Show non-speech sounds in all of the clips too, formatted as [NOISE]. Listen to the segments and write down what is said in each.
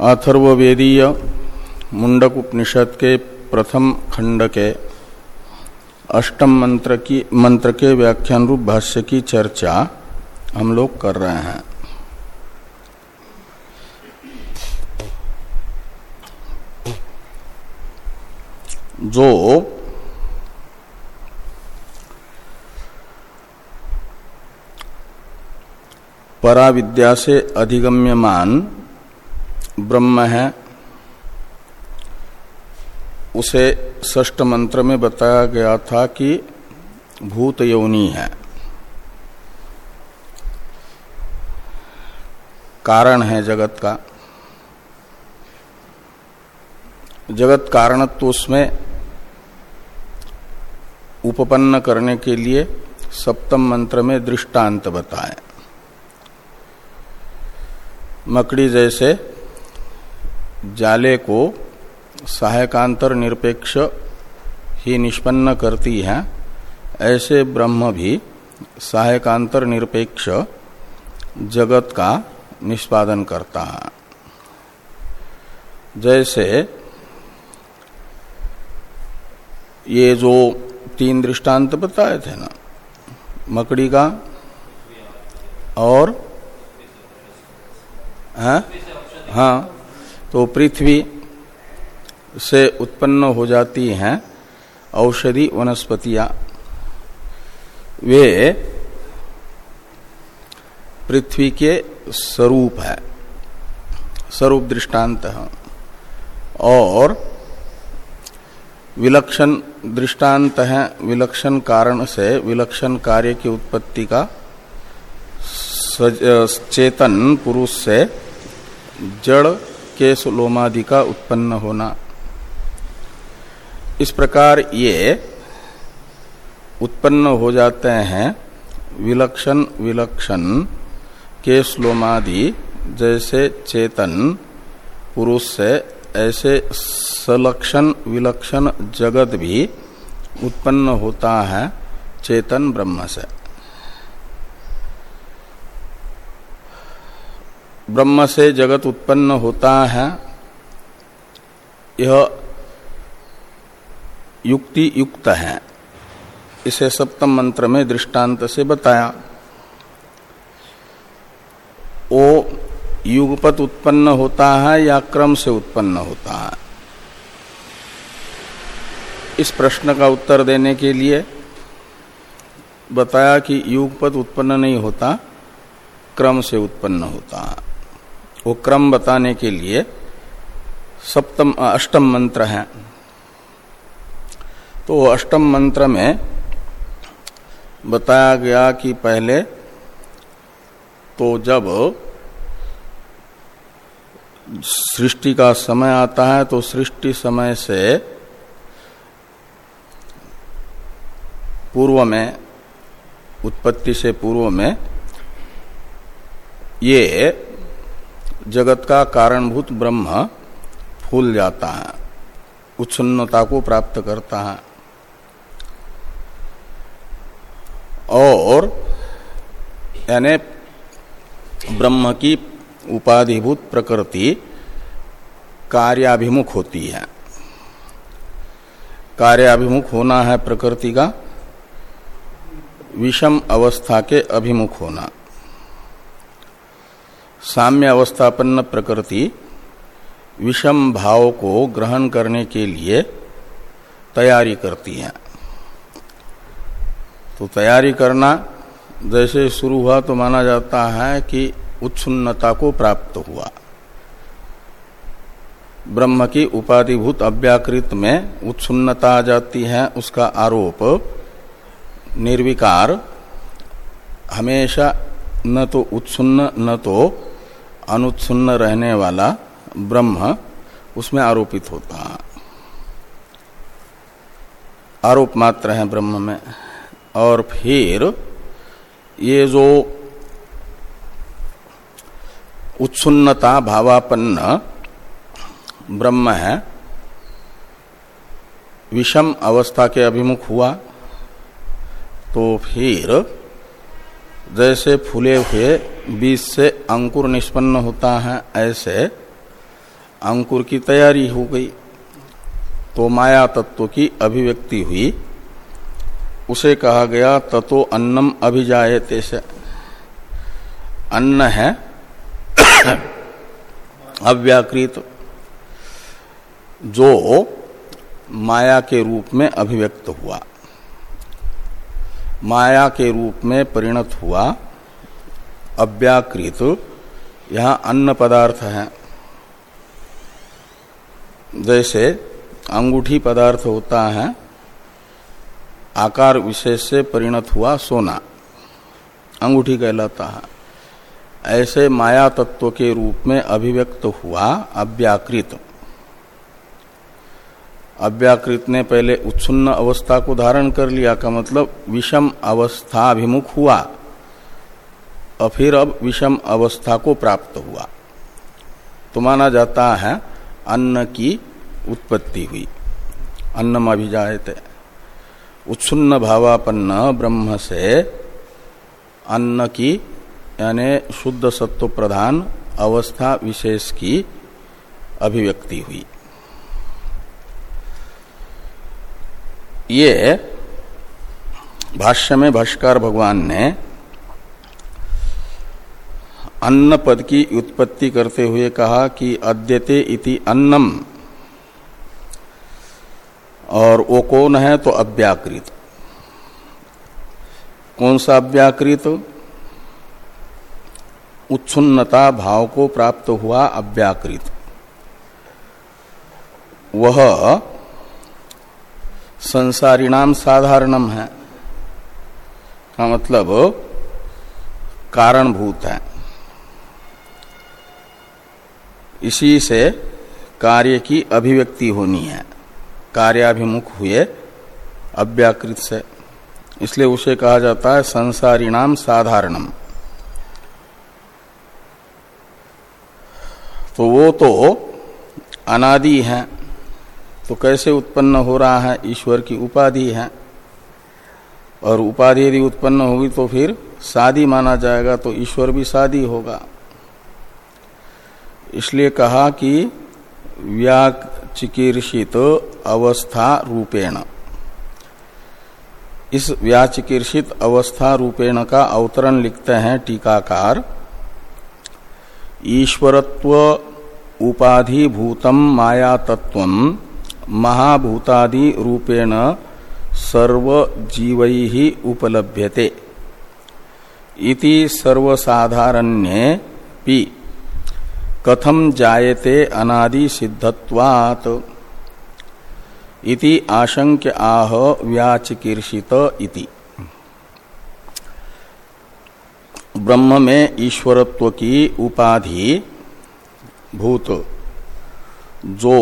अथर्वेदीय मुंडक उपनिषद के प्रथम खंड के अष्टम मंत्र की, मंत्र के व्याख्यान रूप भाष्य की चर्चा हम लोग कर रहे हैं। जो पराविद्या से अधिगम्यमान ब्रह्म है, उसे ष्ट मंत्र में बताया गया था कि भूत यौनी है। कारण है जगत का। जगत कारणत्व उसमें उपपन्न करने के लिए सप्तम मंत्र में दृष्टांत बताए। मकड़ी जैसे जाले को सहायकांतर निरपेक्ष ही निष्पन्न करती है ऐसे ब्रह्म भी सहायकांतर निरपेक्ष जगत का निष्पादन करता है। जैसे ये जो तीन दृष्टांत बताए थे ना मकड़ी का और हाँ, हाँ तो पृथ्वी से उत्पन्न हो जाती हैं औषधि वनस्पतियाँ। वे पृथ्वी के स्वरूप है, स्वरूप दृष्टांत है। और विलक्षण दृष्टांत है, विलक्षण कारण से विलक्षण कार्य की उत्पत्ति का चेतन पुरुष से जड़ केस लोमादि का उत्पन्न होना। इस प्रकार ये उत्पन्न हो जाते हैं, विलक्षण विलक्षण के श्लोमादि जैसे चेतन, पुरुष से, ऐसे सलक्षण, विलक्षण जगत भी उत्पन्न होता है चेतन ब्रह्म से। ब्रह्म से जगत उत्पन्न होता है, यह युक्ति युक्त है। इसे सप्तम मंत्र में दृष्टांत से बताया। वो युगपत उत्पन्न होता है या क्रम से उत्पन्न होता है? इस प्रश्न का उत्तर देने के लिए बताया कि युगपत उत्पन्न नहीं होता, क्रम से उत्पन्न होता है। वो क्रम बताने के लिए सप्तम अष्टम मंत्र है। तो अष्टम मंत्र में बताया गया कि पहले तो जब सृष्टि का समय आता है तो सृष्टि समय से पूर्व में, उत्पत्ति से पूर्व में ये जगत का कारणभूत ब्रह्म फूल जाता है, उच्छन्नता को प्राप्त करता है। और यानी ब्रह्म की उपाधिभूत प्रकृति कार्याभिमुख होती है। कार्याभिमुख होना है प्रकृति का, विषम अवस्था के अभिमुख होना। साम्य अवस्थापन्न प्रकृति विषम भाव को ग्रहण करने के लिए तैयारी करती है। तो तैयारी करना जैसे शुरू हुआ तो माना जाता है कि उत्सुन्नता को प्राप्त हुआ। ब्रह्म की उपाधिभूत अव्याकृत में उत्सुन्नता आ जाती है, उसका आरोप निर्विकार, हमेशा न तो उत्सुन्न न तो अनुत्सुन्न रहने वाला ब्रह्म उसमें आरोपित होता। है आरोप मात्र है ब्रह्म में। और फिर ये जो उत्सुन्नता, भावापन्न ब्रह्म है, विषम अवस्था के अभिमुख हुआ तो फिर जैसे फूले हुए बीज से अंकुर निष्पन्न होता है ऐसे अंकुर की तैयारी हो गई। तो माया तत्व की अभिव्यक्ति हुई। उसे कहा गया, ततो अन्नम अभिजायते से। अन्न है, अव्याकृत, जो माया के रूप में अभिव्यक्त हुआ। माया के रूप में परिणत हुआ। अव्याकृत। यहाँ अन्न पदार्थ है। जैसे अंगूठी पदार्थ होता है, आकार विशेष से परिणत हुआ सोना, अंगूठी कहलाता है। ऐसे माया तत्व के रूप में अभिव्यक्त हुआ अव्याकृत। अव्याकृत ने पहले उत्सुन्न अवस्था को धारण कर लिया, का मतलब विषम अवस्था अभिमुख हुआ। और फिर अब विषम अवस्था को प्राप्त हुआ। तो माना जाता है, अन्न की उत्पत्ति हुई। अन्नम अभिजायते। उत्सुन्न भावापन्न ब्रह्म से अन्न की, यानी शुद्ध सत्व प्रधान अवस्था विशेष की अभिव्यक्ति हुई। ये भाष्य में भाष्कर भगवान ने अन्न पद की उत्पत्ति करते हुए कहा कि अद्यते इति अन्नम। और वो कौन है? तो अव्याकृत। कौन सा अव्याकृत? उच्छुन्नता भाव को प्राप्त हुआ अव्याकृत। वह संसारिणाम साधारणम है। का मतलब कारणभूत है। इसी से कार्य की अभिव्यक्ति होनी है। कार्याभिमुख हुए अव्याकृत से। इसलिए उसे कहा जाता है संसारिणाम साधारणम। तो वो तो अनादि है। तो कैसे उत्पन्न हो रहा है? ईश्वर की उपाधि है। और उपाधि यदि उत्पन्न होगी तो फिर शादी माना जाएगा तो ईश्वर भी शादी होगा। इसलिए कहा कि व्याचिकीर्षित अवस्था रूपेण। इस व्याचिकीर्षित अवस्था रूपेण का अवतरण लिखते हैं टीकाकार। ईश्वरत्व उपाधिभूतम माया तत्व महाभूतादि रूपेण सर्व जीव उपलभ्यते। इति सर्वसाधारण्ये पि कथम जायते अनादि सिद्धत्वात् इति आशंक्य आह व्याचिकीर्षित इति। ब्रह्म में ईश्वरत्व की उपाधि भूत। जो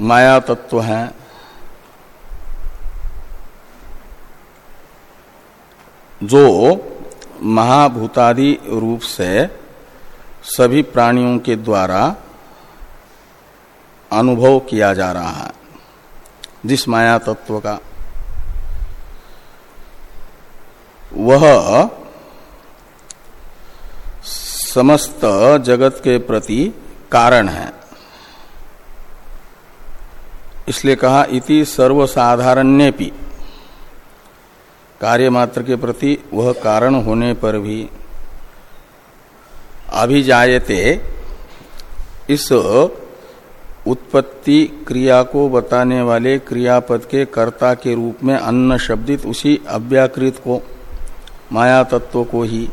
माया तत्व है। जो महाभूतादि रूप से सभी प्राणियों के द्वारा अनुभव किया जा रहा है, जिस माया तत्व का। वह समस्त जगत के प्रति कारण है। इसलिए कहा, इति सर्वसाधारण्य कार्य मात्र के प्रति वह कारण होने पर भी अभिजायते। इस उत्पत्ति क्रिया को बताने वाले क्रियापद के कर्ता के रूप में अन्न शब्दित उसी अव्याकृत को, माया तत्व को ही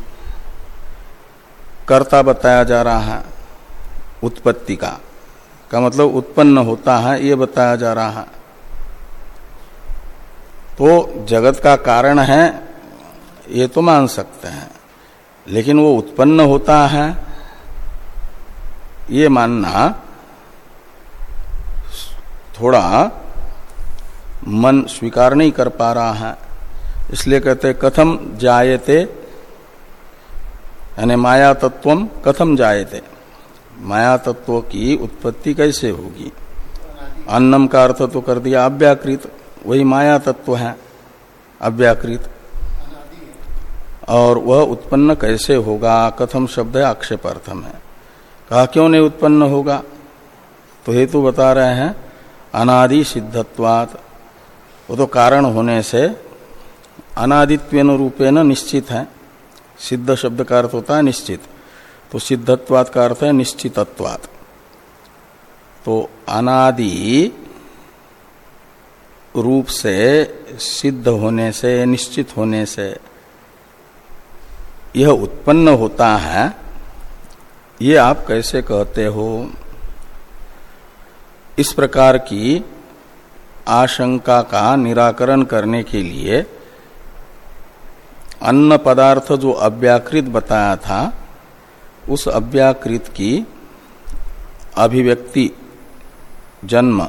कर्ता बताया जा रहा है, उत्पत्ति का। का मतलब उत्पन्न होता है, ये बताया जा रहा है। तो जगत का कारण है, ये तो मान सकते हैं। लेकिन वो उत्पन्न होता है। ये मानना थोड़ा मन स्वीकार नहीं कर पा रहा है। इसलिए कहते कथम जायते, यानी माया तत्व कथम जायते। माया तत्व की उत्पत्ति कैसे होगी? अन्नम का अर्थ तो कर दिया, अव्याकृत। वही माया तत्व है, अव्याकृत। और वह उत्पन्न कैसे होगा? कथम शब्द है आक्षेपार्थम है। कहा, क्यों नहीं उत्पन्न होगा? तो हेतु बता रहे हैं, अनादि सिद्धत्वात। वो तो कारण होने से अनादित्वेन रूपेण निश्चित है। सिद्ध शब्द का अर्थ होता है निश्चित। तो सिद्धत्वात का अर्थ है निश्चितत्वात। तो अनादि रूप से सिद्ध होने से, निश्चित होने से यह उत्पन्न होता है, ये आप कैसे कहते हो? इस प्रकार की आशंका का निराकरण करने के लिए अन्न पदार्थ जो अव्याकृत बताया था, उस अव्याकृत की अभिव्यक्ति जन्म,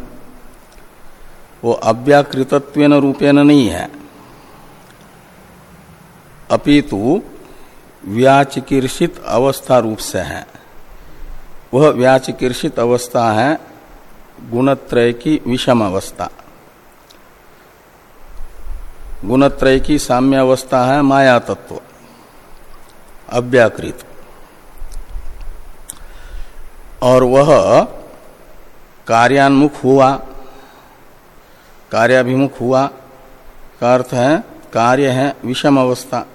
वो अव्याकृतत्व रूपेण नहीं है। अपितु व्याचिकीर्षित अवस्था रूप से है। वह व्याचिकीर्षित अवस्था है, गुणत्रय की विषम अवस्था। गुणत्रय की साम्य अवस्था है, माया तत्व, अव्याकृत। और वह कार्यान्मुख हुआ, कार्याभिमुख हुआ, का अर्थ है, कार्य है, विषम अवस्था।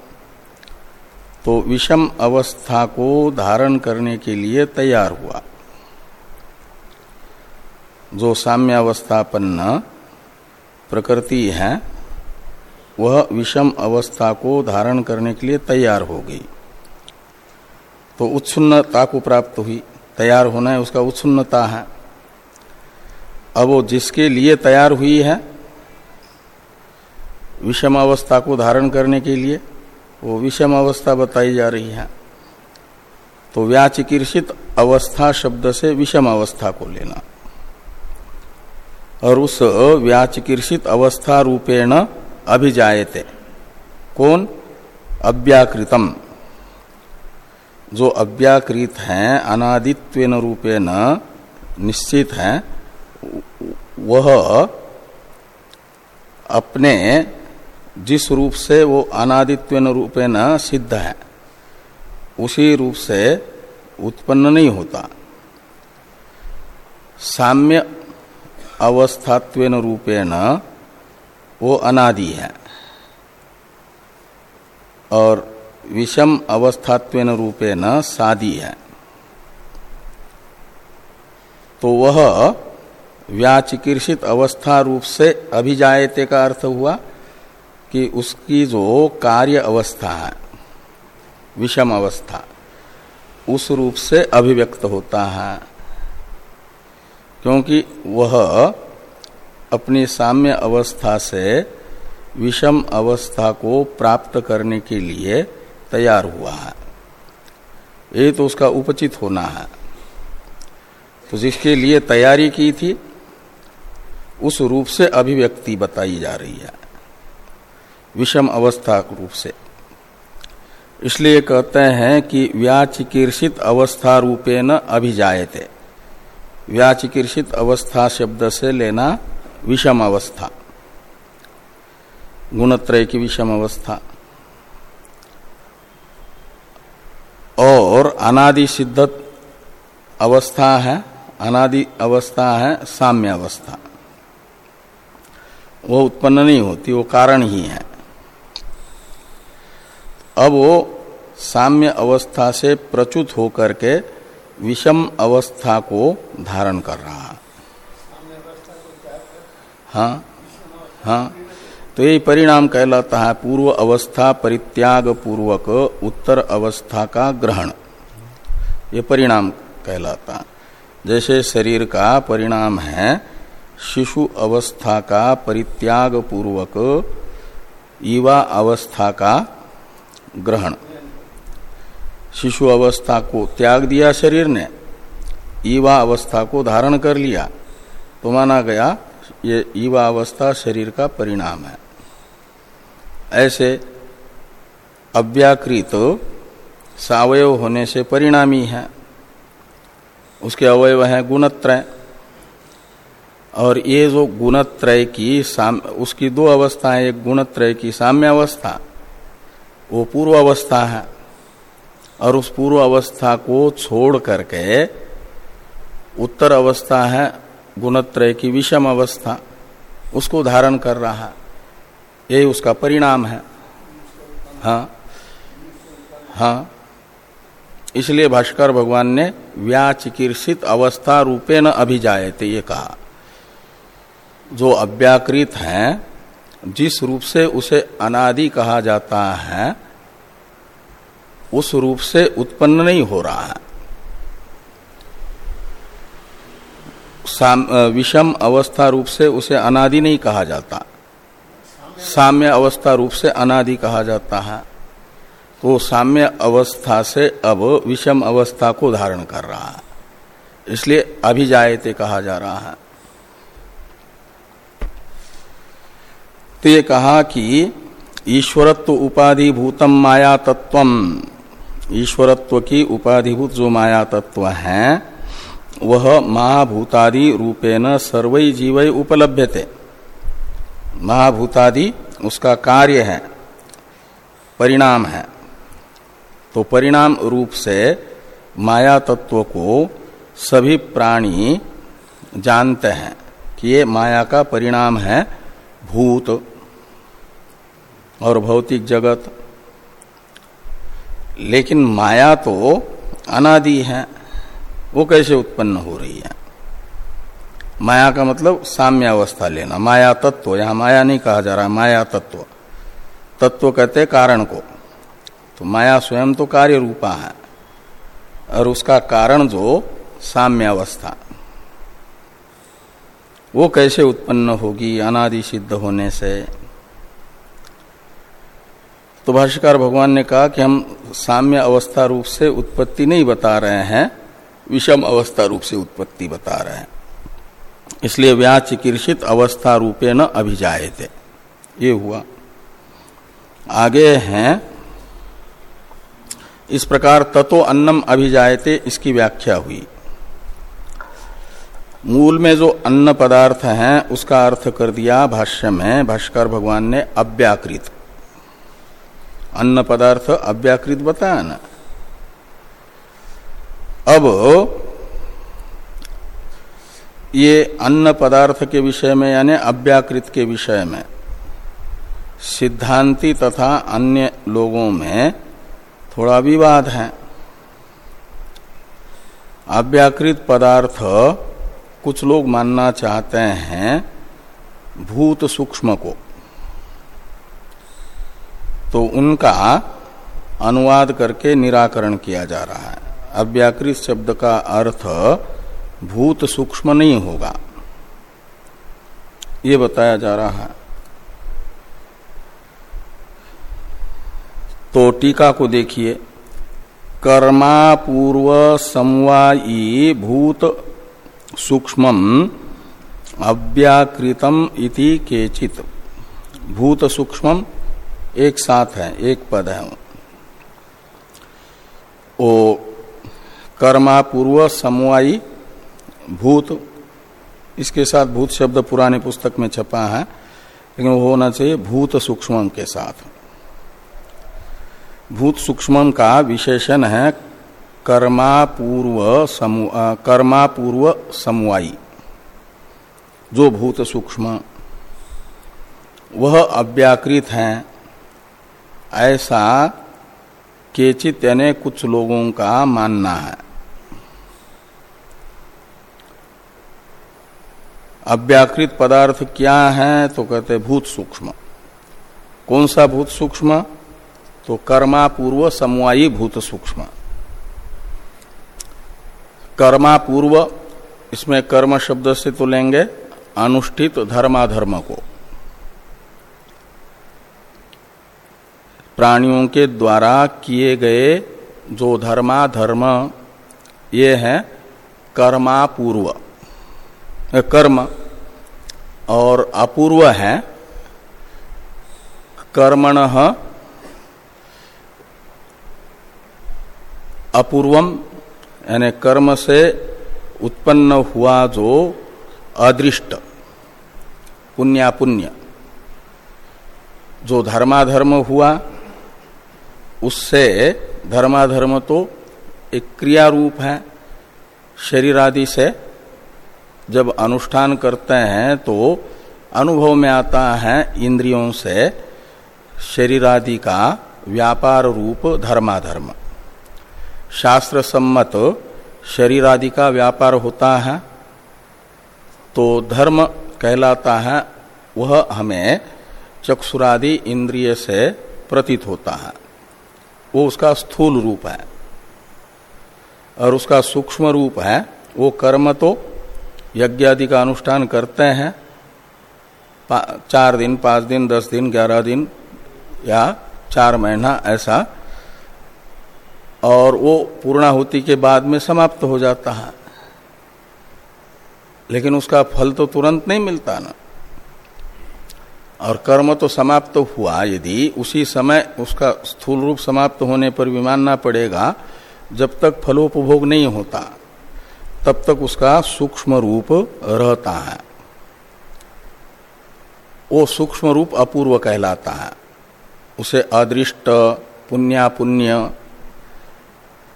तो विषम अवस्था को धारण करने के लिए तैयार हुआ। जो साम्यावस्थापन्न प्रकृति है, वह विषम अवस्था को धारण करने के लिए तैयार हो गई। तो उत्सुन्नता को प्राप्त हुई। तैयार होना है, उसका उत्सुन्नता है। अब वो जिसके लिए तैयार हुई है, विषम अवस्था को धारण करने के लिए वो विषम अवस्था बताई जा रही है। तो व्याचिकीर्षित अवस्था शब्द से विषम अवस्था को लेना। और उस व्याचिकीर्षित अवस्था रूपेण अभिजायते। कौन? अव्याकृतम। जो अव्याकृत है, अनादित्वेन रूपेण निश्चित है, वह अपने जिस रूप से वो अनादित्व न सिद्ध है, उसी रूप से उत्पन्न नहीं होता। साम्य अवस्थात्वेन रूपेण वो अनादि है। और विषम अवस्थात्वेन रूपेण सादी है। तो वह व्याचिकीर्षित अवस्था रूप से अभिजायते का अर्थ हुआ। कि उसकी जो कार्य अवस्था है, विषम अवस्था, उस रूप से अभिव्यक्त होता है। क्योंकि वह अपनी साम्य अवस्था से विषम अवस्था को प्राप्त करने के लिए तैयार हुआ है। ये तो उसका उपचित होना है। तो जिसके लिए तैयारी की थी, उस रूप से अभिव्यक्ति बताई जा रही है। विषम अवस्था रूप से। इसलिए कहते हैं कि व्याचिकीर्षित अवस्था रूपे न अभिजायते। व्याचिकीर्षित अवस्था शब्द से लेना विषम अवस्था। गुणत्रय की विषम अवस्था। और अनादि सिद्धत अवस्था है, अनादि अवस्था है, साम्य अवस्था। वो उत्पन्न नहीं होती, वो कारण ही है। अब वो साम्य अवस्था से प्रचुत होकर के विषम अवस्था को धारण कर रहा है। हाँ तो यही परिणाम कहलाता है पूर्व अवस्था परित्याग पूर्वक उत्तर अवस्था का ग्रहण। ये परिणाम कहलाता जैसे शरीर का परिणाम है, शिशु अवस्था का परित्याग पूर्वक युवा अवस्था का ग्रहण। शिशु अवस्था को त्याग दिया शरीर ने युवा अवस्था को धारण कर लिया तो माना गया ये युवा अवस्था शरीर का परिणाम है। ऐसे अव्याकृत सावयव होने से परिणामी है। उसके अवयव है गुणत्रय, और ये जो गुणत्रय की साम, उसकी दो अवस्थाएँ, एक गुणत्रय की साम्य अवस्था वो पूर्व अवस्था है। और उस पूर्व अवस्था को छोड़ करके उत्तर अवस्था है, गुणत्रय की विषम अवस्था। उसको धारण कर रहा है। यही उसका परिणाम है। हाँ हाँ। इसलिए भास्कर भगवान ने व्याचिकीर्षित अवस्था रूपे न अभिजायते, ये कहा। जो अव्याकृत है जिस रूप से उसे अनादि कहा जाता है, उस रूप से उत्पन्न नहीं हो रहा है। विषम अवस्था रूप से उसे अनादि नहीं कहा जाता। साम्य अवस्था रूप से अनादि कहा जाता है। तो साम्य अवस्था से अब विषम अवस्था को धारण कर रहा है। इसलिए अभिजायते कहा जा रहा है। तो ये कहा कि ईश्वरत्व उपाधिभूतम माया तत्व ईश्वरत्व की उपाधिभूत जो माया तत्व है, वह महाभूतादि रूपेण सर्व जीव उपलभ्यते। महाभूतादि उसका कार्य है, परिणाम है। तो परिणाम रूप से माया तत्व को सभी प्राणी जानते हैं कि ये माया का परिणाम है, भूत। और भौतिक जगत। लेकिन माया तो अनादि है, वो कैसे उत्पन्न हो रही है? माया का मतलब साम्य अवस्था लेना। माया तत्व, यहाँ माया नहीं कहा जा रहा, माया तत्व। तत्व कहते कारण को। तो माया स्वयं तो कार्य रूपा है, और उसका कारण जो साम्य अवस्था वो कैसे उत्पन्न होगी अनादि सिद्ध होने से? तो भाष्यकार भगवान ने कहा कि हम साम्य अवस्था रूप से उत्पत्ति नहीं बता रहे हैं, विषम अवस्था रूप से उत्पत्ति बता रहे हैं। इसलिए व्याचिकीर्षित अवस्था रूपे न अभिजाए थे ये हुआ। आगे हैं। इस प्रकार ततो अन्नम अभिजायते, इसकी व्याख्या हुई। मूल में जो अन्न पदार्थ है, उसका अर्थ कर दिया भाष्य में भाष्कर भगवान ने अव्याकृत। अन्न पदार्थ अव्याकृत बताया ना। अब ये अन्न पदार्थ के विषय में यानी अव्याकृत के विषय में सिद्धांति तथा अन्य लोगों में थोड़ा विवाद है। अव्याकृत पदार्थ कुछ लोग मानना चाहते हैं भूत सूक्ष्म को। तो उनका अनुवाद करके निराकरण किया जा रहा है। अव्याकृत शब्द का अर्थ भूत सूक्ष्म नहीं होगा। ये बताया जा रहा है। तो टीका को देखिए। कर्मा पूर्व समवायी भूत सूक्ष्म अव्याकृतम इति केचित। भूत सूक्ष्म एक साथ है, एक पद है। ओ कर्मा पूर्व समवायी भूत, इसके साथ भूत शब्द पुराने पुस्तक में छपा है, लेकिन वो होना चाहिए भूत सूक्ष्म के साथ। भूत सूक्ष्म का विशेषण है कर्मा पूर्व समु कर्मा पूर्व समवायी, जो भूत सूक्ष्म, वह अव्याकृत है ऐसा केचित यानी कुछ लोगों का मानना है। अव्याकृत पदार्थ क्या है तो कहते भूत सूक्ष्म। कौन सा भूत सूक्ष्म? तो कर्मा पूर्व समवायी भूत सूक्ष्म। कर्मा पूर्व इसमें कर्म शब्द से तो लेंगे, अनुष्ठित धर्माधर्म को। प्राणियों के द्वारा किए गए जो धर्मा धर्म ये है कर्मा पूर्व कर्म और अपूर्व है। कर्मण अपूर्वम, यानी कर्म से उत्पन्न हुआ जो अदृष्ट पुण्यापुण्य जो धर्माधर्म हुआ उससे धर्माधर्म तो एक क्रिया रूप है। शरीर आदि से जब अनुष्ठान करते हैं तो अनुभव में आता है इंद्रियों से शरीर आदि का व्यापार रूप धर्माधर्म। शास्त्र सम्मत शरीर आदि का व्यापार होता है। तो धर्म कहलाता है, वह हमें चक्षुरादि इंद्रिय से प्रतीत होता है। वो उसका स्थूल रूप है। और उसका सूक्ष्म रूप है। वो कर्म तो यज्ञ आदि का अनुष्ठान करते हैं। चार दिन, पाँच दिन, दस दिन, ग्यारह दिन या चार महीना ऐसा। और वो पूर्णाहुति के बाद में समाप्त हो जाता है। लेकिन उसका फल तो तुरंत नहीं मिलता ना। और कर्म तो समाप्त तो हुआ। यदि उसी समय उसका स्थूल रूप समाप्त होने पर भी मानना पड़ेगा, जब तक फलोपभोग नहीं होता, तब तक उसका सूक्ष्म रूप रहता है। वो सूक्ष्म रूप अपूर्व कहलाता है। उसे अदृष्ट पुण्या पुण्य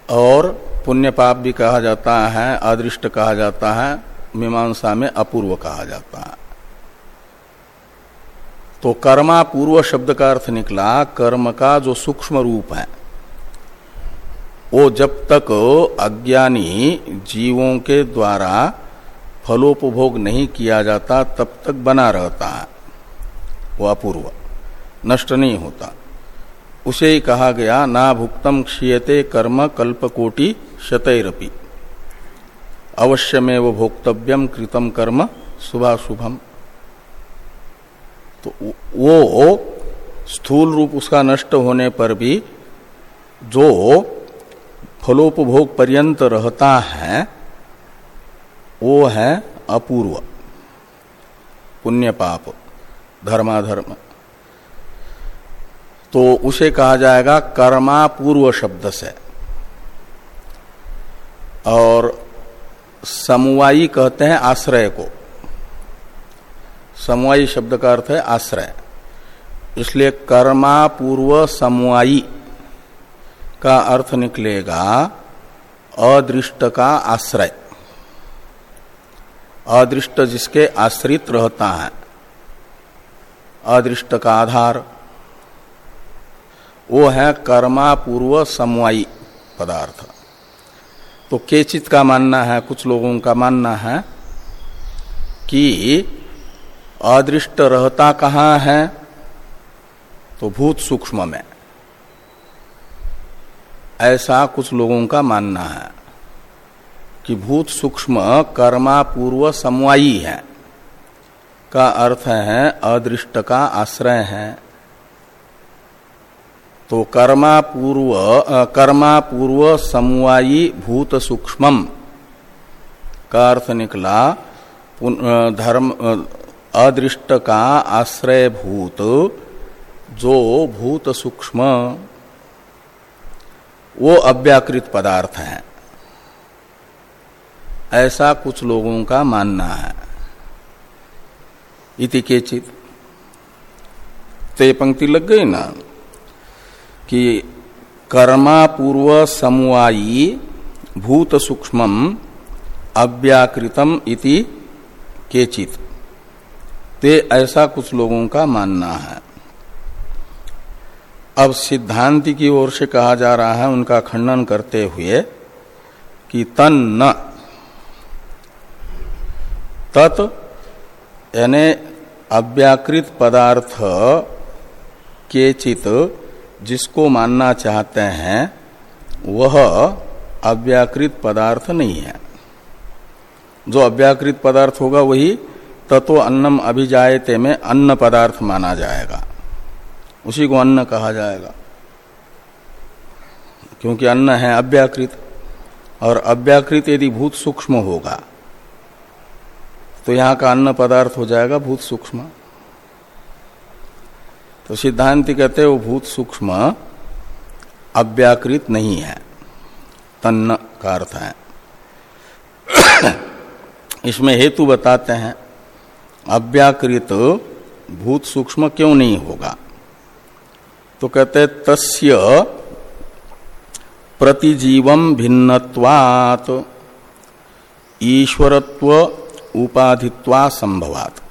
और पुण्य पाप भी कहा जाता है, अदृष्ट कहा जाता है, मीमांसा में अपूर्व कहा जाता है। तो कर्मा पूर्व शब्द का अर्थ निकला, कर्म का जो सूक्ष्म रूप है। वो जब तक अज्ञानी जीवों के द्वारा फलोपभोग नहीं किया जाता, तब तक बना रहता है। वो अपूर्व, नष्ट नहीं होता। उसे ही कहा गया ना भुक्तम क्षीयते कर्म कल्पकोटि शतरपी। अवश्य में वो भोक्तव्यम कृतम कर्म, शुभाशुभम। तो वो स्थूल रूप उसका नष्ट होने पर भी जो फलोपभोग पर्यंत रहता है, वो है अपूर्व, पुण्य पाप, धर्माधर्म। तो उसे कहा जाएगा कर्मा पूर्व शब्द से। और समुवाई कहते हैं आश्रय को। समवायी शब्द का अर्थ है आश्रय। इसलिए कर्मा पूर्व समवायी का अर्थ निकलेगा अदृष्ट का आश्रय। अदृष्ट जिसके आश्रित रहता है। अदृष्ट का आधार। वो है कर्मा पूर्व समवायी पदार्थ। तो केचित का मानना है, कुछ लोगों का मानना है कि अदृष्ट रहता कहाँ है? तो भूत सूक्ष्म में। ऐसा कुछ लोगों का मानना है कि भूत सूक्ष्म कर्मा पूर्व समवायी है। का अर्थ है अदृष्ट का आश्रय है। तो कर्मापूर्व कर्मापूर्व कर्मा समवायी भूत सूक्ष्म का अर्थ निकला धर्म अदृष्ट का आश्रय भूत, जो भूत सूक्ष्म, वो अव्याकृत पदार्थ है। ऐसा कुछ लोगों का मानना है। इति के चित तो पंक्ति लग गई ना? कि कर्मा पूर्व समवायी भूत सूक्ष्म अव्याकृतम इति केचित। ते ऐसा कुछ लोगों का मानना है। अब सिद्धांति की ओर से कहा जा रहा है, उनका खंडन करते हुए कि तन न, तत्, यानी अव्याकृत पदार्थ के चित जिसको मानना चाहते हैं, वह अव्याकृत पदार्थ नहीं है। जो अव्याकृत पदार्थ होगा, वही तत्व अन्नम अभिजायते में अन्न पदार्थ माना जाएगा। उसी को अन्न कहा जाएगा। क्योंकि अन्न है अव्याकृत, और अव्याकृत यदि भूत सूक्ष्म होगा तो यहाँ का अन्न पदार्थ हो जाएगा भूत सूक्ष्म। तो सिद्धांति कहते वो भूत सूक्ष्म अव्याकृत नहीं है। तन्न का अर्थ है। [COUGHS] इसमें हेतु बताते हैं। अव्याकृत भूत सूक्ष्म क्यों नहीं होगा? तो कहते, तस्य प्रतिजीवम भिन्नत्वात्, ईश्वरत्व उपाधित्वा संभवात।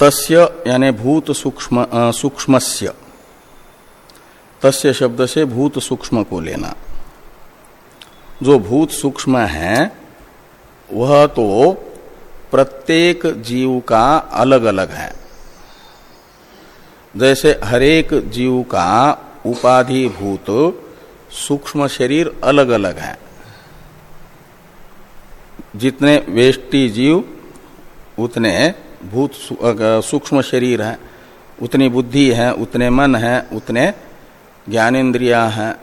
तस्य यानी भूत सूक्ष्म सूक्ष्मस्य। तस्य शब्द से भूत सूक्ष्म को लेना। जो भूत सूक्ष्म है, वह तो प्रत्येक जीव का अलग अलग है। जैसे हरेक जीव का उपाधिभूत सूक्ष्म शरीर अलग अलग है। जितने वेष्टि जीव, उतने भूत सूक्ष्म शरीर है। उतनी बुद्धि है, उतने मन है, उतने ज्ञानेन्द्रिया हैं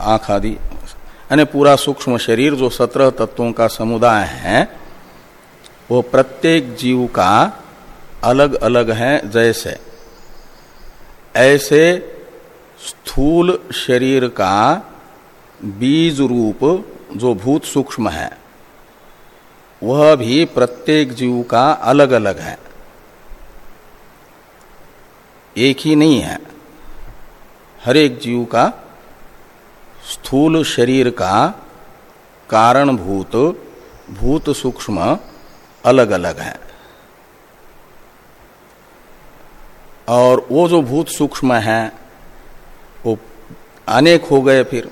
आँख आदि। यानी पूरा सूक्ष्म शरीर जो सत्रह तत्वों का समुदाय है, वो प्रत्येक जीव का अलग अलग है जैसे। ऐसे स्थूल शरीर का बीज रूप जो भूत सूक्ष्म है, वह भी प्रत्येक जीव का अलग अलग है। एक ही नहीं है, हर एक जीव का स्थूल शरीर का कारणभूत, भूत सूक्ष्म अलग अलग है। और वो जो भूत सूक्ष्म है, वो अनेक हो गए फिर।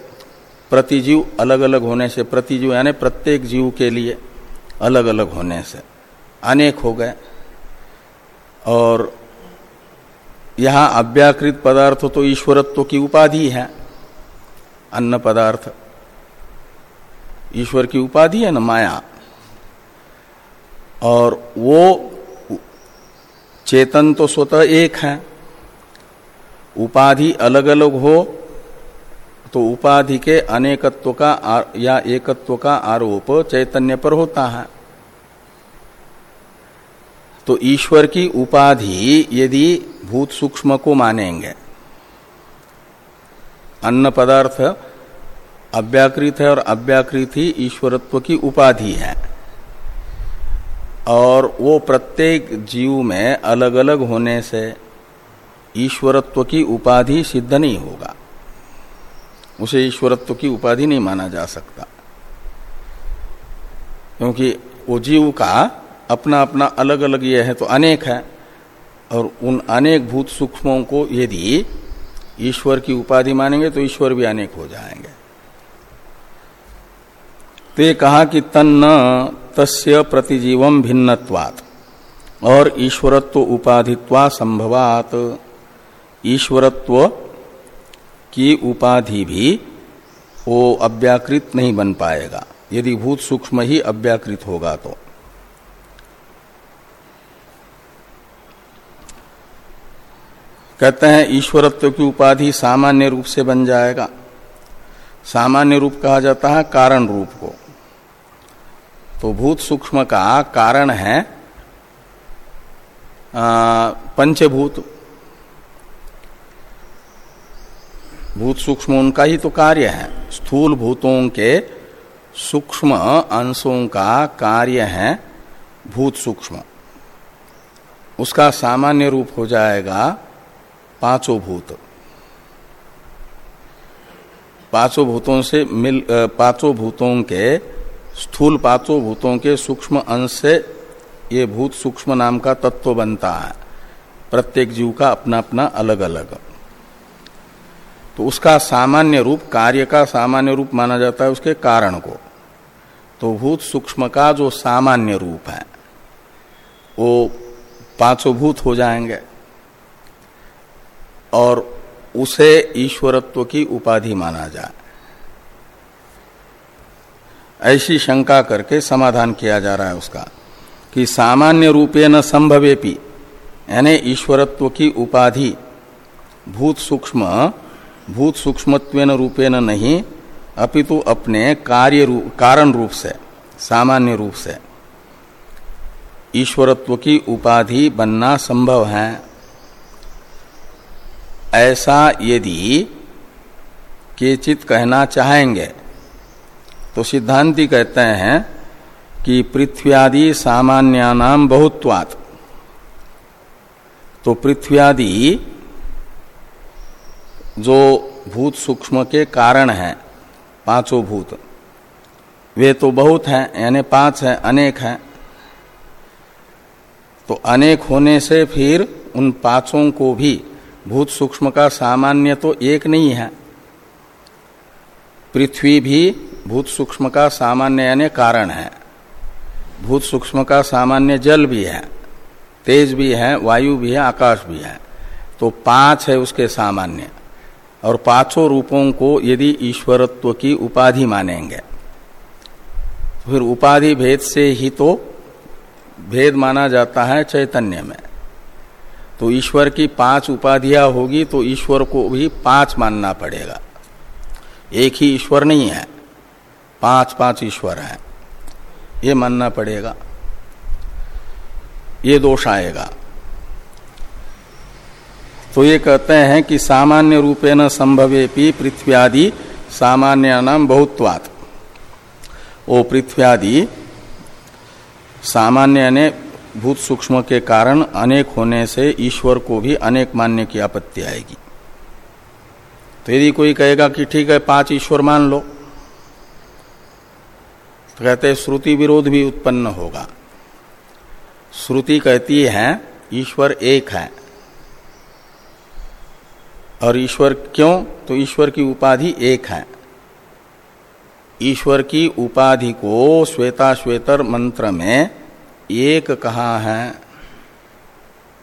प्रतिजीव अलग अलग होने से, प्रतिजीव यानी प्रत्येक जीव के लिए अलग अलग होने से अनेक हो गए। और यहाँ अव्याकृत पदार्थ तो ईश्वरत्व की उपाधि है। अन्न पदार्थ। ईश्वर की उपाधि है ना माया। और वो चेतन तो स्वतः एक है। उपाधि अलग अलग हो तो उपाधि के अनेकत्व का या एकत्व का आरोप चैतन्य पर होता है। तो ईश्वर की उपाधि यदि भूत सूक्ष्म को मानेंगे अन्न पदार्थ अव्याकृत है और अव्याकृत ही ईश्वरत्व की उपाधि है। और वो प्रत्येक जीव में अलग अलग होने से ईश्वरत्व की उपाधि सिद्ध नहीं होगा। उसे ईश्वरत्व की उपाधि नहीं माना जा सकता। क्योंकि वो जीव का अपना अपना अलग अलग ये है तो अनेक है। और उन अनेक भूत सूक्ष्मों को यदि ईश्वर की उपाधि मानेंगे तो ईश्वर भी अनेक हो जाएँगे। तो ये कहा कि तन्न तस्य प्रतिजीवम भिन्नत्वात्, और ईश्वरत्व उपाधित्वा संभवात। ईश्वरत्व की उपाधि भी वो अव्याकृत नहीं बन पाएगा। यदि भूत सूक्ष्म ही अव्याकृत होगा तो। कहते हैं, ईश्वरत्व की उपाधि सामान्य रूप से बन जाएगा। सामान्य रूप कहा जाता है, कारण रूप को। तो भूत सूक्ष्म का कारण है पंचभूत। भूत सूक्ष्म उनका ही तो कार्य है। स्थूल भूतों के सूक्ष्म अंशों का कार्य है भूत सूक्ष्म। उसका सामान्य रूप हो जाएगा पाँचों भूत। पाँचों भूतों से मिल पाँचों भूतों के, स्थूल पाँचों भूतों के सूक्ष्म अंश से ये भूत सूक्ष्म नाम का तत्व बनता है। प्रत्येक जीव का अपना अपना अलग अलग तो उसका सामान्य रूप, कार्य का सामान्य रूप माना जाता है उसके कारण को। तो भूत सूक्ष्म का जो सामान्य रूप है, वो पाँचों भूत हो जाएँगे। और उसे ईश्वरत्व की उपाधि माना जाए ऐसी शंका करके समाधान किया जा रहा है उसका, कि सामान्य रूपे न संभवेपी, यानी ईश्वरत्व की उपाधि भूत सूक्ष्म, भूत सूक्ष्मत्वेन रूपेण नहीं, अपितु अपने कार्य रूप, कारण रूप से, सामान्य रूप से। ईश्वरत्व की उपाधि बनना संभव है। ऐसा यदि केचित कहना चाहेंगे तो सिद्धांति कहते हैं कि पृथ्व्यादि सामान्यानाम बहुत्वात्। तो पृथ्व्यादि जो भूत सूक्ष्म के कारण हैं, पाँचों भूत, वे तो बहुत हैं, यानी पाँच हैं, अनेक हैं। तो अनेक होने से फिर उन पाँचों को भी भूत सूक्ष्म का सामान्य तो एक नहीं है। पृथ्वी भी भूत सूक्ष्म का सामान्य यानी कारण है। भूत सूक्ष्म का सामान्य जल भी है, तेज भी है, वायु भी है, आकाश भी है। तो पाँच है उसके सामान्य। और पाँचों रूपों को यदि ईश्वरत्व की उपाधि मानेंगे तो फिर उपाधि भेद से ही तो भेद माना जाता है चैतन्य में। तो ईश्वर की पाँच उपाधियाँ होगी तो ईश्वर को भी पाँच मानना पड़ेगा। एक ही ईश्वर नहीं है पाँच पाँच ईश्वर हैं। ये मानना पड़ेगा। ये दोष आएगा। तो ये कहते हैं कि सामान्य रूपे न संभवे पी पृथ्व्यादि सामान्य नाम बहुत्वात। वो पृथ्व्यादि सामान्य ने भूत सूक्ष्म के कारण अनेक होने से ईश्वर को भी अनेक मानने की आपत्ति आएगी। तो यदि कोई कहेगा कि ठीक है, पाँच ईश्वर मान लो तो कहते श्रुति विरोध भी उत्पन्न होगा। श्रुति कहती है, ईश्वर एक है। और ईश्वर क्यों? तो ईश्वर की उपाधि एक है। ईश्वर की उपाधि को श्वेता श्वेतर मंत्र में एक कहा है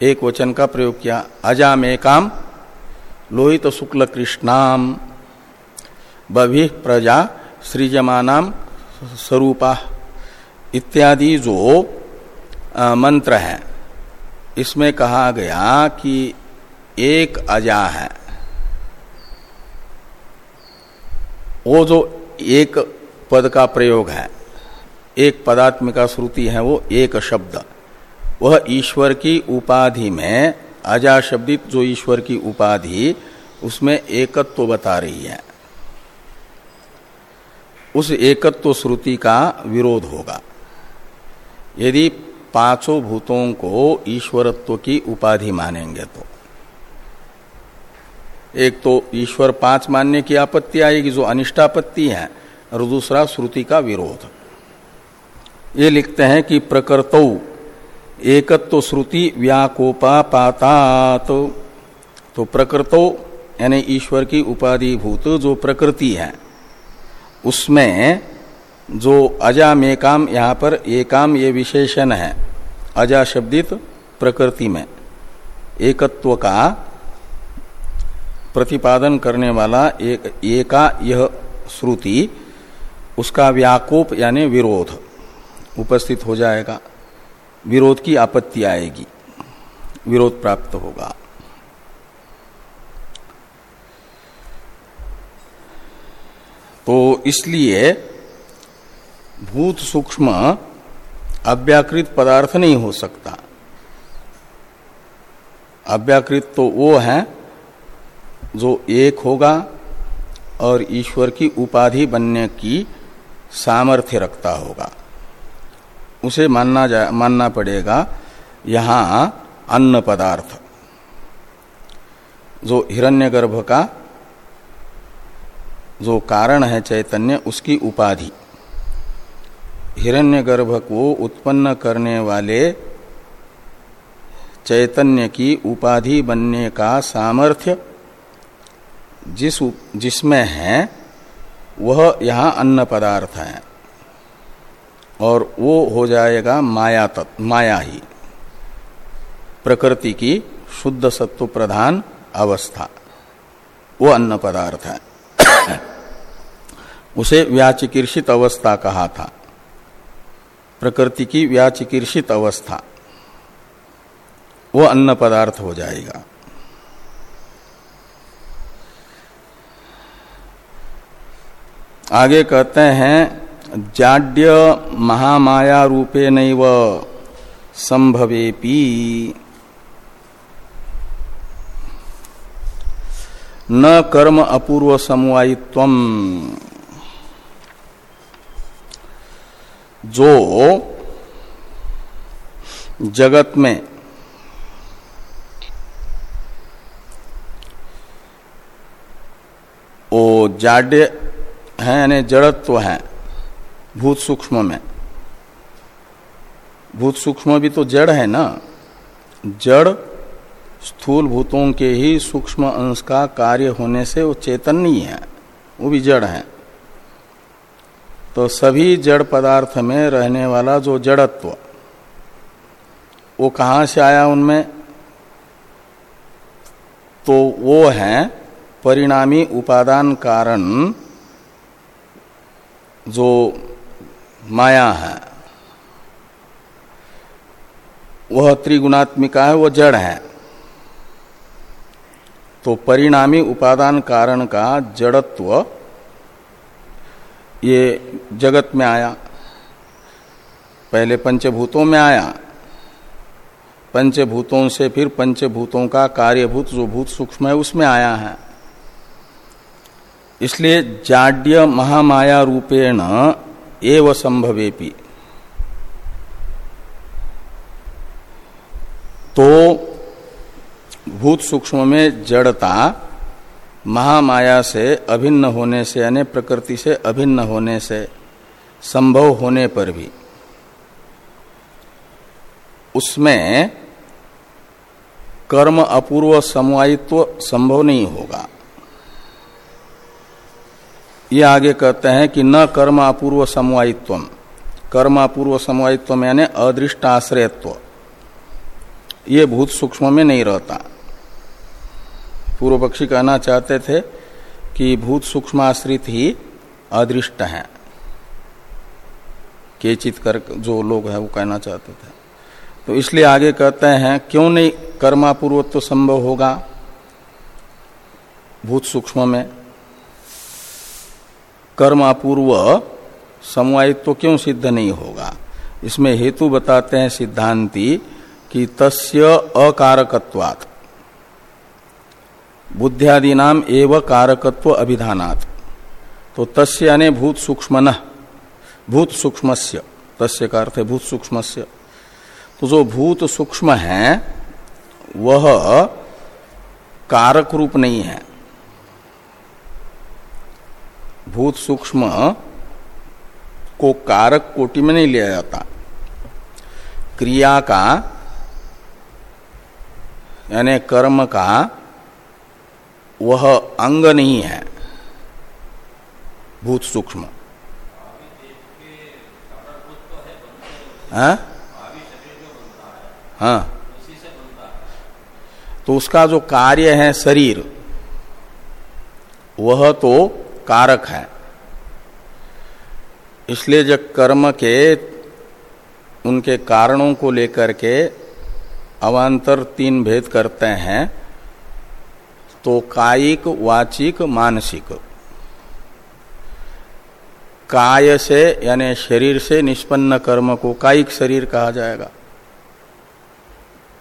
एक वचन का प्रयोग किया अजाम एकाम लोहित शुक्ल कृष्णाम बभि प्रजा सृजमानाम स्वरूपा इत्यादि जो आ, मंत्र है। इसमें कहा गया कि एक अजा है। वो जो एक पद का प्रयोग है। एक पदात्मिका श्रुति है वो एक शब्द। वह ईश्वर की उपाधि में अजा शब्दित जो ईश्वर की उपाधि, उसमें एकत्व तो बता रही है। उस एकत्व श्रुति का विरोध होगा। यदि पाँचों भूतों को ईश्वरत्व की उपाधि मानेंगे तो। एक तो ईश्वर पाँच मानने की आपत्ति आएगी, जो अनिष्टापत्ति है, और दूसरा श्रुति का विरोध। ये लिखते हैं कि प्रकृतौ, एकत्व श्रुति व्याकोपा पातात तो प्रकृतो, यानी ईश्वर की उपाधि भूत जो प्रकृति है, उसमें जो अजा में काम यहाँ पर एकाम ये विशेषण है, अजा शब्दित प्रकृति में, एकत्व का प्रतिपादन करने वाला एक, एका यह श्रुति, उसका व्याकोप यानी विरोध। उपस्थित हो जाएगा। विरोध की आपत्ति आएगी। विरोध प्राप्त होगा। तो इसलिए भूत सूक्ष्म अव्याकृत पदार्थ नहीं हो सकता। अव्याकृत तो वो है जो एक होगा और ईश्वर की उपाधि बनने की सामर्थ्य रखता होगा। उसे मानना जा, मानना पड़ेगा, यहाँ अन्न पदार्थ। जो हिरण्यगर्भ का जो कारण है चैतन्य, उसकी उपाधि। हिरण्यगर्भ को उत्पन्न करने वाले चैतन्य की उपाधि बनने का सामर्थ्य जिस, जिसमें है, वह यहाँ अन्न पदार्थ है। और वो हो जाएगा माया तत्व माया ही। प्रकृति की शुद्ध सत्व प्रधान अवस्था। वो अन्न पदार्थ है। [COUGHS] उसे व्याचिकीर्षित अवस्था कहा था। प्रकृति की व्याचिकीर्षित अवस्था। वो अन्न पदार्थ हो जाएगा। आगे कहते हैं जाड्य महामाया रूपे नैव संभवेपी न कर्म अपूर्व समवायित्व जो जगत में ओ जाड्य है यानी जड़त्व है भूत सूक्ष्म में। भूत सूक्ष्म भी तो जड़ है ना? जड़ स्थूल भूतों के ही सूक्ष्म अंश का कार्य होने से वो चेतन नहीं है, वो भी जड़ है। तो सभी जड़ पदार्थ में रहने वाला जो जड़त्व, वो कहाँ से आया उनमें? तो वो है परिणामी उपादान कारण जो माया है। वह त्रिगुणात्मिका है, वह जड़ है। तो परिणामी उपादान कारण का जड़त्व ये जगत में आया। पहले पंचभूतों में आया। पंचभूतों से फिर पंचभूतों का कार्यभूत, जो भूत सूक्ष्म है, उसमें आया है। इसलिए जाड्य महामाया रूपेण एव संभवेपी। तो भूत सूक्ष्म में जड़ता महामाया से अभिन्न होने से, यानी प्रकृति से अभिन्न होने से, संभव होने पर भी, उसमें कर्म अपूर्व समवायित्व संभव नहीं होगा। ये आगे कहते हैं कि न कर्म अपूर्व समवायित्व कर्म अपूर्व समवायित्व यानी अदृष्ट आश्रयत्व ये भूत सूक्ष्म में नहीं रहता। पूर्व पक्षी कहना चाहते थे कि भूत सूक्ष्म आश्रित ही अदृष्ट है। केचित कर जो लोग हैं वो कहना चाहते थे। तो इसलिए आगे कहते हैं, क्यों नहीं कर्मापूर्वत्व संभव होगा? भूत सूक्ष्म में कर्मापूर्व समवायित्व क्यों सिद्ध नहीं होगा? इसमें हेतु बताते हैं सिद्धांति कि तस्य अकारकत्वात्। बुद्धियादि नाम एव कारकत्व अभिधानात्। तो तस्य यानी भूत सूक्ष्म भूत सूक्ष्मस्य तस्य का अर्थ भूत सूक्ष्मस्य तो जो भूत सूक्ष्म है, वह कारक रूप नहीं है। भूत सूक्ष्म को कारक कोटि में नहीं लिया जाता। क्रिया का, यानी कर्म का, वह अंग नहीं है। भूत सूक्ष्म। हाँ? हाँ। तो उसका जो कार्य है शरीर, वह तो कारक है। इसलिए जब कर्म के उनके कारणों को लेकर के अवान्तर तीन भेद करते हैं तो कायिक, वाचिक, मानसिक। काय से, यानी शरीर से निष्पन्न कर्म को कायिक शरीर कहा जाएगा।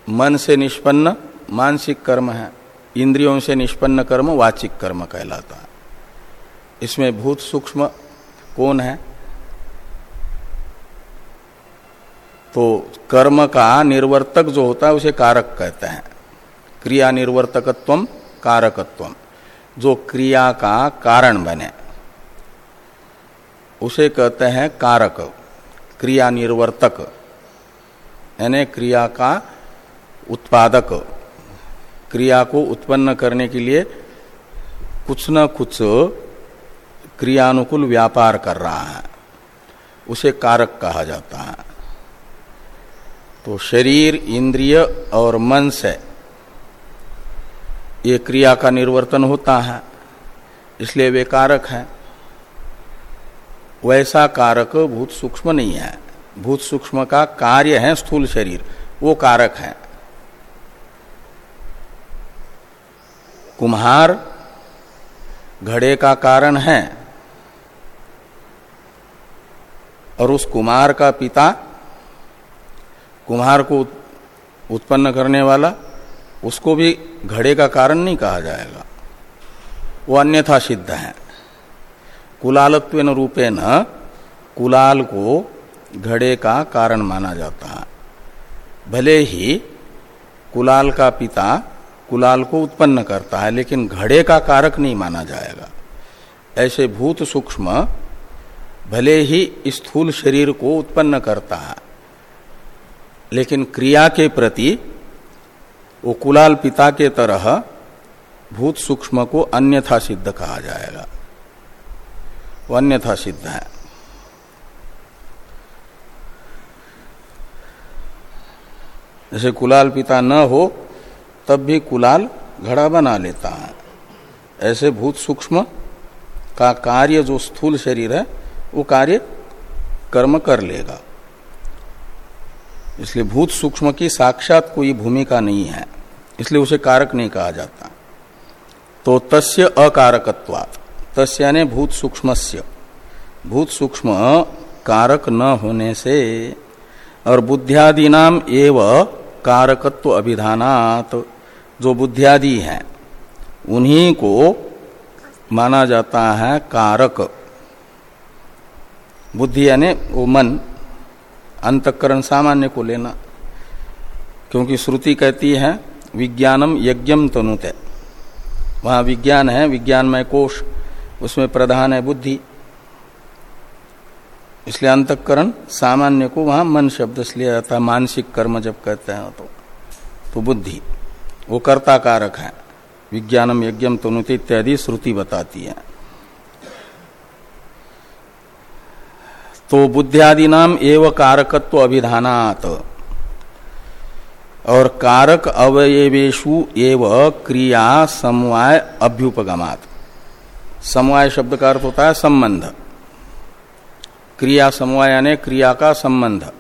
मन से निष्पन्न, मानसिक कर्म है। इंद्रियों से निष्पन्न कर्म, वाचिक कर्म कहलाता है। इसमें भूत सूक्ष्म कौन है? तो कर्म का निर्वर्तक जो होता है, उसे कारक कहते हैं। क्रिया निर्वर्तकत्व कारकत्व जो क्रिया का कारण बने, उसे कहते हैं कारक। क्रिया निर्वर्तक, यानी क्रिया का उत्पादक। क्रिया को उत्पन्न करने के लिए कुछ न कुछ क्रियानुकूल व्यापार कर रहा है। उसे कारक कहा जाता है। तो शरीर, इंद्रिय और मन से ये क्रिया का निर्वर्तन होता है, इसलिए वे कारक हैं। वैसा कारक भूत सूक्ष्म नहीं है। भूत सूक्ष्म का कार्य है स्थूल शरीर, वो कारक है। कुम्हार घड़े का कारण है। और उस कुमार का पिता, कुमार को उत्पन्न करने वाला, उसको भी घड़े का कारण नहीं कहा जाएगा। वो अन्यथा सिद्ध है। कुलालत्व रूपे न कुलाल को घड़े का कारण माना जाता है। भले ही कुलाल का पिता कुलाल को उत्पन्न करता है, लेकिन घड़े का कारक नहीं माना जाएगा। ऐसे भूत सूक्ष्म भले ही स्थूल शरीर को उत्पन्न करता है, लेकिन क्रिया के प्रति वो कुलाल पिता के तरह भूत सूक्ष्म को अन्यथा सिद्ध कहा जाएगा। वो अन्यथा सिद्ध है। जैसे कुलाल पिता न हो, तब भी कुलाल घड़ा बना लेता है। ऐसे भूत सूक्ष्म का कार्य जो स्थूल शरीर है वो कार्य कर्म कर लेगा। इसलिए भूत सूक्ष्म की साक्षात कोई भूमिका नहीं है, इसलिए उसे कारक नहीं कहा जाता। तो तस्य अकारकत्वात्, तस्य ने भूत सूक्ष्मस्य। भूत सूक्ष्म कारक न होने से और बुद्धियादि नाम एव कारकत्व अभिधानात, जो बुद्धियादि हैं, उन्हीं को माना जाता है कारक। बुद्धि यानी वो मन अंतकरण सामान्य को लेना। क्योंकि श्रुति कहती है विज्ञानम यज्ञम तनुते। वहाँ विज्ञान है विज्ञानमय कोष उसमें प्रधान है बुद्धि। इसलिए अंतकरण सामान्य को वहाँ मन शब्द से लिया जाता है मानसिक कर्म जब कहते हैं तो, तो बुद्धि। वो कर्ता कारक है। विज्ञानम यज्ञम तनुते इत्यादि श्रुति बताती है। तो बुद्धियादि नाम एव कारकत्व अभिधानात। और कारक अवयवेशु एव क्रिया समवाय अभ्युपगमात। समवाय शब्द का अर्थ होता है संबंध। क्रिया समवाय यानी क्रिया का संबंध।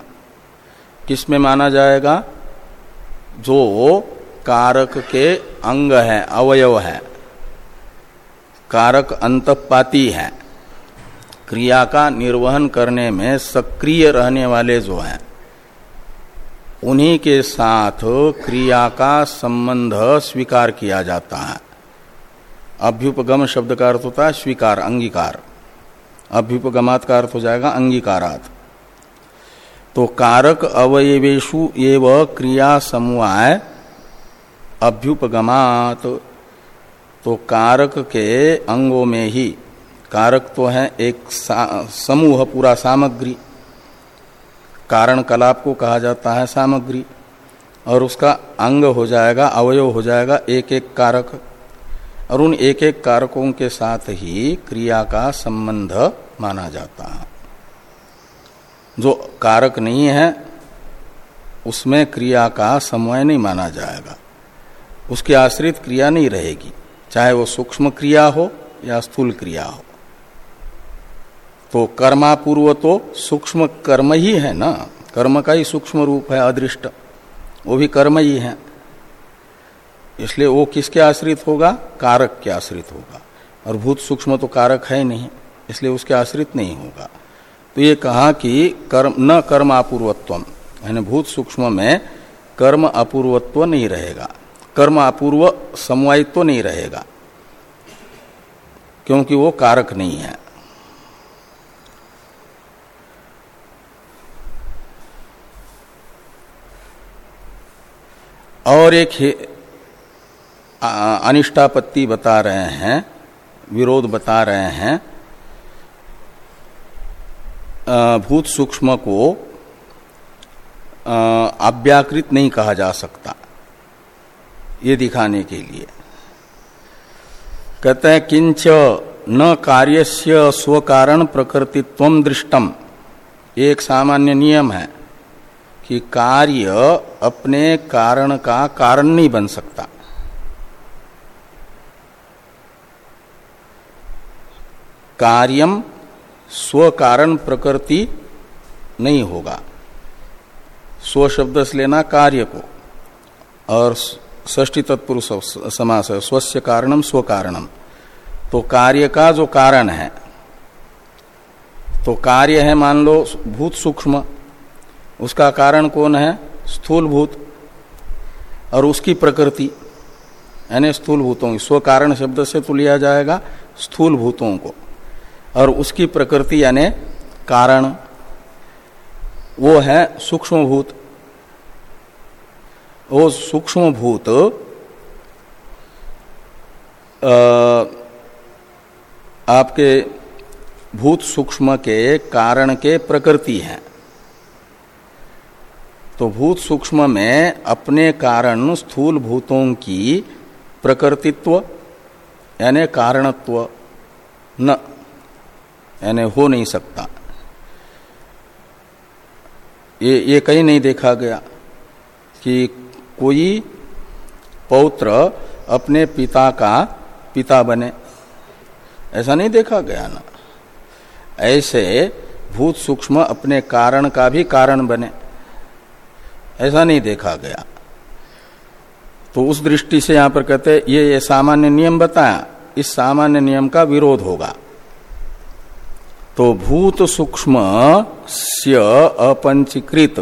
किसमें माना जाएगा? जो कारक के अंग है, अवयव है। कारक अंतपाती है। क्रिया का निर्वहन करने में सक्रिय रहने वाले जो हैं, उन्हीं के साथ क्रिया का संबंध स्वीकार किया जाता है। अभ्युपगम शब्द का अर्थ होता है स्वीकार, अंगीकार। अभ्युपगमात का अर्थ हो जाएगा अंगीकारात। तो कारक अवयवेशु एव क्रिया समवाय अभ्युपगमात तो कारक के अंगों में ही कारक तो है, एक समूह पूरा सामग्री। कारण कलाप को कहा जाता है सामग्री, और उसका अंग हो जाएगा, अवयव हो जाएगा एक एक कारक। और उन एक एक कारकों के साथ ही क्रिया का संबंध माना जाता है। जो कारक नहीं है, उसमें क्रिया का समय नहीं माना जाएगा। उसकी आश्रित क्रिया नहीं रहेगी, चाहे वो सूक्ष्म क्रिया हो या स्थूल क्रिया हो। तो कर्मापूर्व तो सूक्ष्म कर्म ही है ना? कर्म का ही सूक्ष्म रूप है, अदृष्ट। वो भी कर्म ही है। इसलिए वो किसके आश्रित होगा? कारक के आश्रित होगा। और भूत सूक्ष्म तो कारक है नहीं, इसलिए उसके आश्रित नहीं होगा। तो ये कहा कि कर्म, न कर्म अपूर्वत्व यानी भूत सूक्ष्म में कर्म अपूर्वत्व नहीं रहेगा। कर्म अपूर्व समवायित्व नहीं रहेगा, क्योंकि वो कारक नहीं है। और एक अनिष्टापत्ति बता रहे हैं, विरोध बता रहे हैं। भूत सूक्ष्म को अव्याकृत नहीं कहा जा सकता, ये दिखाने के लिए। कहते हैं, किंच न कार्यस्य स्व कारण प्रकृतित्व दृष्टम एक सामान्य नियम है। कि कार्य अपने कारण का कारण नहीं बन सकता। कार्यम स्व कारण प्रकृति नहीं होगा। स्व शब्द से लेना कार्य को, और ष्टी तत्पुरुष समास है स्वस्य कारणम स्व कारणम। तो कार्य का जो कारण है तो कार्य है मान लो भूत सूक्ष्म। उसका कारण कौन है? स्थूल भूत और उसकी प्रकृति। यानी स्थूल भूतों की। स्व कारण शब्द से तो लिया जाएगा स्थूल भूतों को। और उसकी प्रकृति यानी कारण, वो है सूक्ष्म भूत वो सूक्ष्म भूत आपके भूत सूक्ष्म के कारण के प्रकृति हैं। तो भूत सूक्ष्म में अपने कारण स्थूल भूतों की प्रकृतित्व, यानी कारणत्व न, यानी हो नहीं सकता। ये ये कहीं नहीं देखा गया कि कोई पौत्र अपने पिता का पिता बने। ऐसा नहीं देखा गया ना। ऐसे भूत सूक्ष्म अपने कारण का भी कारण बने। ऐसा नहीं देखा गया। तो उस दृष्टि से यहाँ पर कहते ये ये सामान्य नियम बताया, इस सामान्य नियम का विरोध होगा। तो भूत सूक्ष्म अपंचीकृत,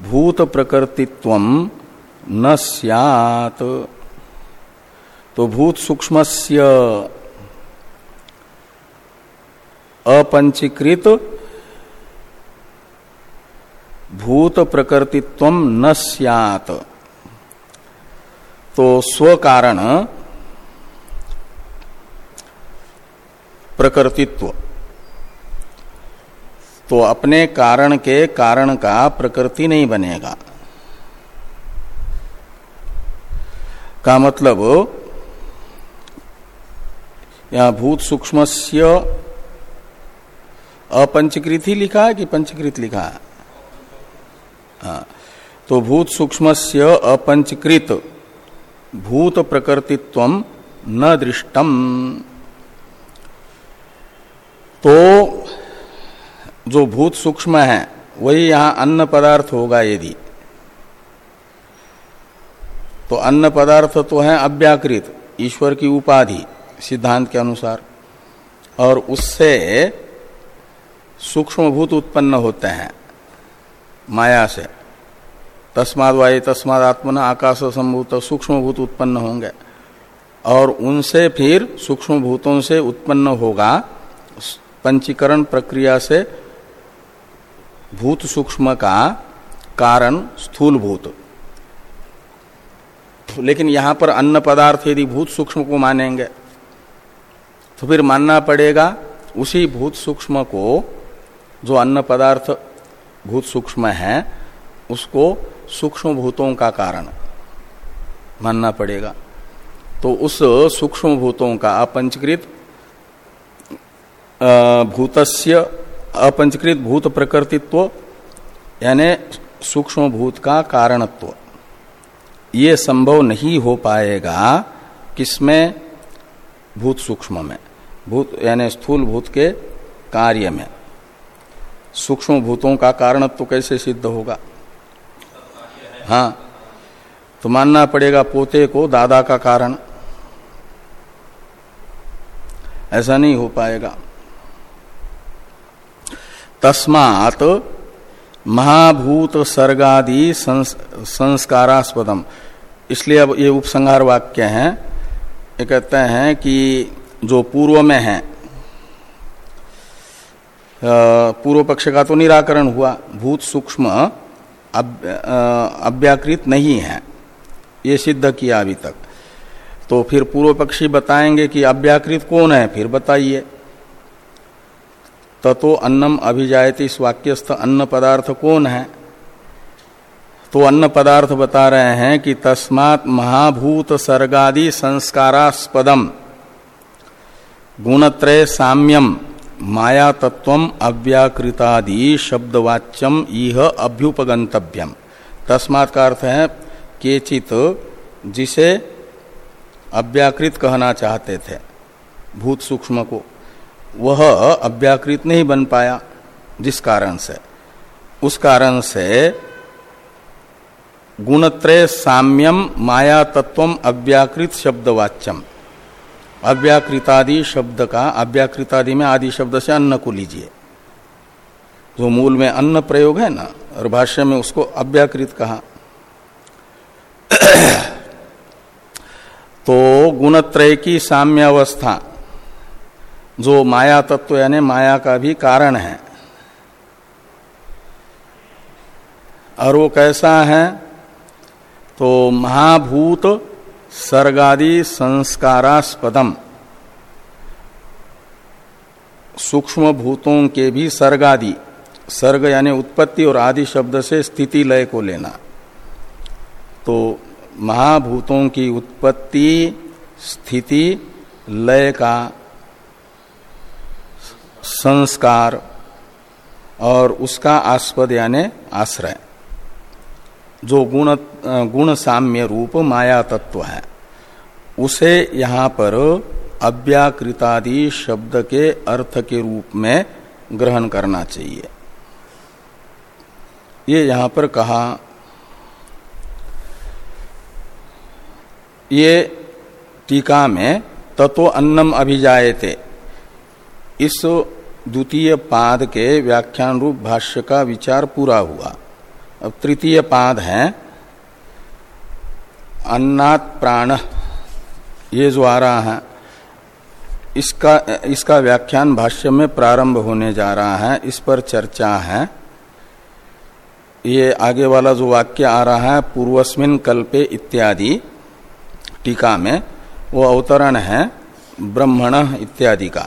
भूत प्रकृतित्व न सियात। तो भूत सूक्ष्म अपंचीकृत भूत प्रकृतित्व न सियात। तो स्व कारण प्रकृतित्व। तो अपने कारण के कारण का प्रकृति नहीं बनेगा। का मतलब यहाँ भूत सूक्ष्म अपंचकृत ही लिखा है कि पंचकृत लिखा है? तो भूत सूक्ष्म से अपंचकृत भूत प्रकृतित्व न दृष्टम। तो जो भूत सूक्ष्म है, वही यहाँ अन्न पदार्थ होगा यदि। तो अन्न पदार्थ तो है अव्याकृत, ईश्वर की उपाधि, सिद्धांत के अनुसार। और उससे सूक्ष्म भूत उत्पन्न होते हैं। माया से। तस्माद वायु तस्माद आत्मना आकाश संभूत सूक्ष्म भूत उत्पन्न होंगे। और उनसे फिर सूक्ष्म भूतों से उत्पन्न होगा। पंचीकरण प्रक्रिया से भूत सूक्ष्म का कारण स्थूल भूत। लेकिन यहाँ पर अन्न पदार्थ यदि भूत सूक्ष्म को मानेंगे तो फिर मानना पड़ेगा, उसी भूत सूक्ष्म को जो अन्न पदार्थ भूत सूक्ष्म है, उसको सूक्ष्म भूतों का कारण मानना पड़ेगा। तो उस सूक्ष्म भूतों का अपंचकृत भूतस्य अपंचकृत भूत प्रकृतित्व, यानी सूक्ष्म भूत का कारणत्व। ये संभव नहीं हो पाएगा किसमें? भूत सूक्ष्म में। भूत, यानी स्थूल भूत के कार्य में। सूक्ष्म भूतों का कारणत्व कैसे सिद्ध होगा? हाँ तो मानना पड़ेगा पोते को दादा का कारण। ऐसा नहीं हो पाएगा। तस्मात महाभूत सर्गादि संस, संस्कारास्पदम। इसलिए अब ये उपसंहार वाक्य है। ये कहते हैं कि जो पूर्व में है पूर्व पक्ष का तो निराकरण हुआ। भूत सूक्ष्म अव्याकृत नहीं है। ये सिद्ध किया अभी तक। तो फिर पूर्व पक्षी बताएँगे कि अव्याकृत कौन है? फिर बताइए। ततो अन्नम अभिजायती स्वाक्यस्थ अन्न पदार्थ कौन है? तो अन्न पदार्थ बता रहे हैं कि तस्मात् महाभूत सर्गादि संस्कारास्पदम। गुणत्रय साम्यम। माया तत्व अव्याकृतादि शब्दवाच्यम इह अभ्युपगंतव्यम तस्मात् अर्थ है, केचित जिसे अव्याकृत कहना चाहते थे, भूत सूक्ष्म को, वह अव्याकृत नहीं बन पाया, जिस कारण से। उस कारण से गुणत्रय साम्यम माया तत्व अव्याकृत शब्दवाच्यम। अव्याकृतादि शब्द का, अव्याकृतादि में आदि शब्द से अन्न को लीजिए। जो मूल में अन्न प्रयोग है ना, और भाष्य में उसको अव्याकृत कहा। तो गुणत्रय की साम्य अवस्था जो माया तत्व यानी माया का भी कारण है। और वो कैसा है? तो महाभूत सर्गादि संस्कारास्पदम। सूक्ष्म भूतों के भी सर्ग आदि सर्ग यानी उत्पत्ति और आदि शब्द से स्थिति लय को लेना। तो महाभूतों की उत्पत्ति, स्थिति, लय का संस्कार और उसका आस्पद यानी आश्रय। जो गुण गुण साम्य रूप माया तत्व है, उसे यहाँ पर अव्याकृतादि शब्द के अर्थ के रूप में ग्रहण करना चाहिए। ये यहाँ पर कहा, ये टीका में तत्व अन्नम अभिजायते, इस द्वितीय पाद के व्याख्यान रूप भाष्य का विचार पूरा हुआ। अब तृतीय पाद है। अन्नात प्राण। ये जो आ रहा है, इसका इसका व्याख्यान भाष्य में प्रारंभ होने जा रहा है, इस पर चर्चा है। ये आगे वाला जो वाक्य आ रहा है, पूर्वस्मिन कल्पे इत्यादि टीका में, वो अवतरण है, ब्रह्मण इत्यादि का।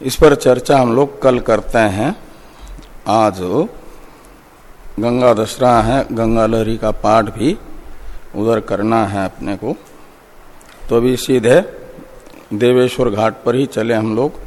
इस पर चर्चा हम लोग कल करते हैं। आज गंगा दशरा है, गंगा लहरी का पाठ भी उधर करना है अपने को। तो अभी सीधे देवेश्वर घाट पर ही चले हम लोग।